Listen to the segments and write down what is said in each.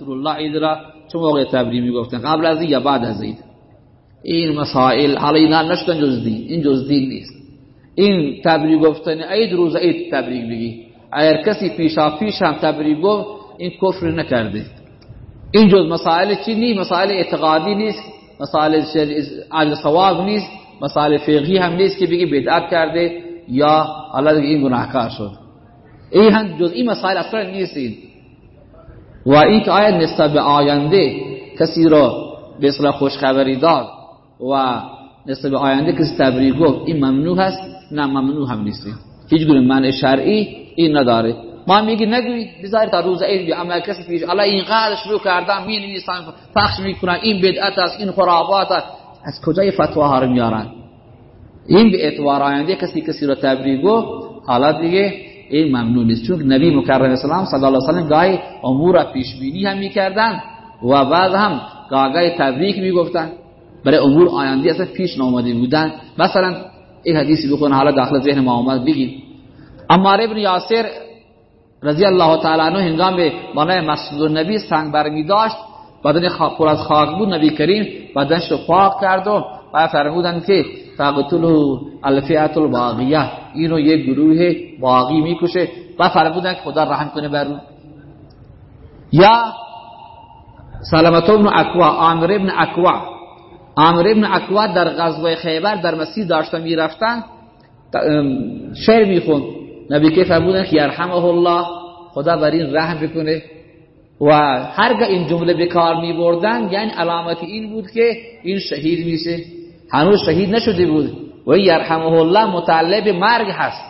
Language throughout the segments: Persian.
رسول الله عید را چه موقع تبریک می‌گفتن قبل از یا بعد از عید این مسائل حالا اینا نشدن جزدی این جزدی نیست این تبریک گفتن عید روز عید تبریک بگی اگر کسی پیشا پیش هم تبریک گفت این کفر نکرده این جز مسائل چی نیست مسائل اعتقادی نیست مسائل عجل ثواب نیست مسائل فقهی هم نیست که بگی بدعت کرده یا الله این گناهکار شد این هم جز این مسائل اصلا نیست این و این که آیت نسبت به آینده کسی را به اصلاح خوشخبری داد و نسبت به آینده کسی تبریک گفت این ممنوع هست؟ نه ممنوع هم نیست. هیچ گونه منع شرعی این نداره. ما میگی نگوی بذاری تا روز عید بیا. اما کسی پیش. الله اینقدر شروع کردن می نویسن پخش می‌کنن. این بدعت است این خرابات است. از کجای فتوا ها رو میارن؟ این به اعتبار آینده کسی کسی رو تبریک گفت. حالا دیگه این ممنوع نیست. چون نبی مکرم اسلام صلی الله علیه و سلم گاهی امور پیش بینی هم می‌کردن و بعد هم گاهی تبریک می‌گفتن. برای امور آینده اصلا پیش نامده بودن. مثلا این حدیثی بخون حالا داخل ذهن ما اومد بگیم. امار ابن یاسر رضی الله تعالی عنہ هنگام به بالای مسجد النبی سنگ برمی داشت. بدن از خاک بود نبی کریم بدنش رو پاک کرد و فرمودن که تقتلو الفیات الباغیه اینو یک گروه باغی می‌کشه و فرمودن خدا رحم کنه بر یا سلامت ابن اکوا عامر ابن اکوا. عامر ابن اکوا در غزوه خیبر در مسیح داشته می‌رفتن. شعر می‌خوند. نبی که فرمودن که یرحمه الله خدا بر این رحم بکنه. و هرگاه این جمله به کار می بردن یعنی علامت این بود که این شهید میشه. هنوز شهید نشده بود. و یرحمه الله متعلق مرگ هست.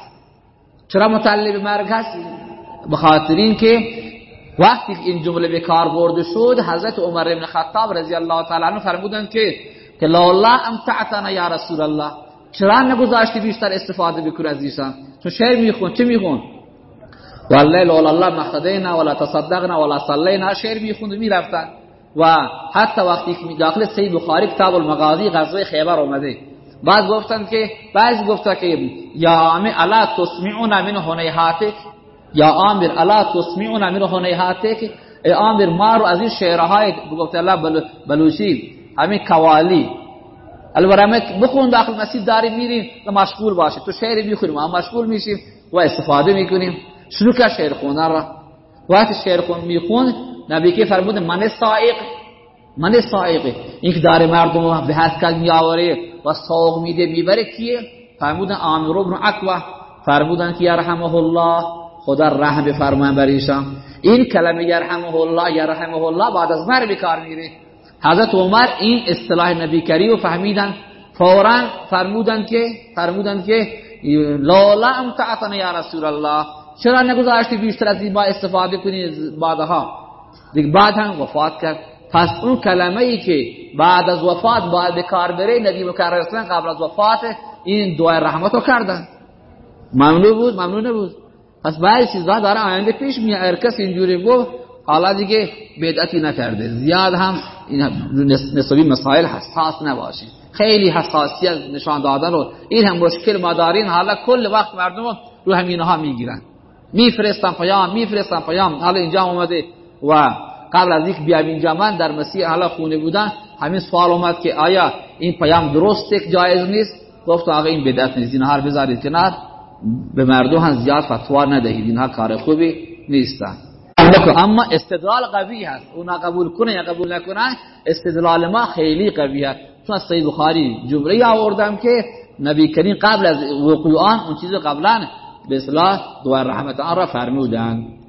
چرا متعلق مرگ هست؟ بخاطر این که وقتی این جمله به کار برده شد حضرت عمر ابن خطاب رضی الله تعالی عنه فرمودن که که لا امتعتنا یا رسول الله. چرا نگذاشتی بیشتر استفاده بکن از ایشان چون شعر میخون چه میخون واللیل ولا الله محتدینا ولا تصدقنا ولا صلینا. شعر می‌خوند می‌رفتن. و حتی وقتی که داخل صحیح بخاری کتاب المغازی غزوه خیبر اومده. بعض گفتن که بعض گفته که یا عامر الا تسمعون من هنیهاتک یا عامر الا تسمعون من هنیهاتک ای عامر ما رو از این شعرهای گفت الله بلوچی همین کوالی. البته بخون داخل مسجد داری میریم و مشغول باشه تو شعر می‌خونیم ما مشغول میشیم و استفاده می‌کنیم. شروع کرد شعر خوندن را. وقتی شعر خون میخون نبی که فرمود من سائق من سائق این که داره مردم به حسکل میآوره و سوق میده می‌بره کیه؟ فرمودن عامر ابن عقبه فرمودن که یرحمه الله. خدا رحم بفرمایند بر ایشان این کلمه یرحمه الله یرحمه الله بعد از مرگ کار میره. حضرت عمر این اصطلاح نبی کریم فهمیدن. فورا فرمودن که فرمودن که لا لا امتعتنا یا رسول الله. چرا نگذاشتی بیشتر از این با استفاده کنی بعدها؟ دیگه بعد هم وفات کرد. پس اون کلمه ای که بعد از وفات باید به کار بره نبی مکرر قبل از وفات این دعای رحمت رو کردن. ممنوع بود؟ ممنوع نبود. پس بعضی چیزها داره آینده پیش میاد. هر کس اینجوری گفت حالا دیگه بدعتی نکرده. زیاد هم این نسبی مسائل حساس نباشید خیلی حساسیت نشان دادن و این هم مشکل ما دارین حالا کل وقت مردم رو همینها می‌گیرن. میفرستن پیام میفرستن پیام. حالا اینجا اومده. و قبل از اینکه بیام اینجا من در مسیح حالا خونه بودن همین سوال اومد که آیا این پیام درست یک جایز نیست؟ گفت آقا این بدعت نیست. اینها رو بذارید کنار به مردم زیاد فتوا ندهید. اینها کار خوبی نیستن. اما استدلال قوی هست. اونا قبول کنه یا قبول نکنه استدلال ما خیلی قوی هست. چون از صحیح بخاری جمله آوردم که نبی کریم قبل از وقوع آن اون چیز قبلا به اصلاح دعا رحمت آن را فرمودند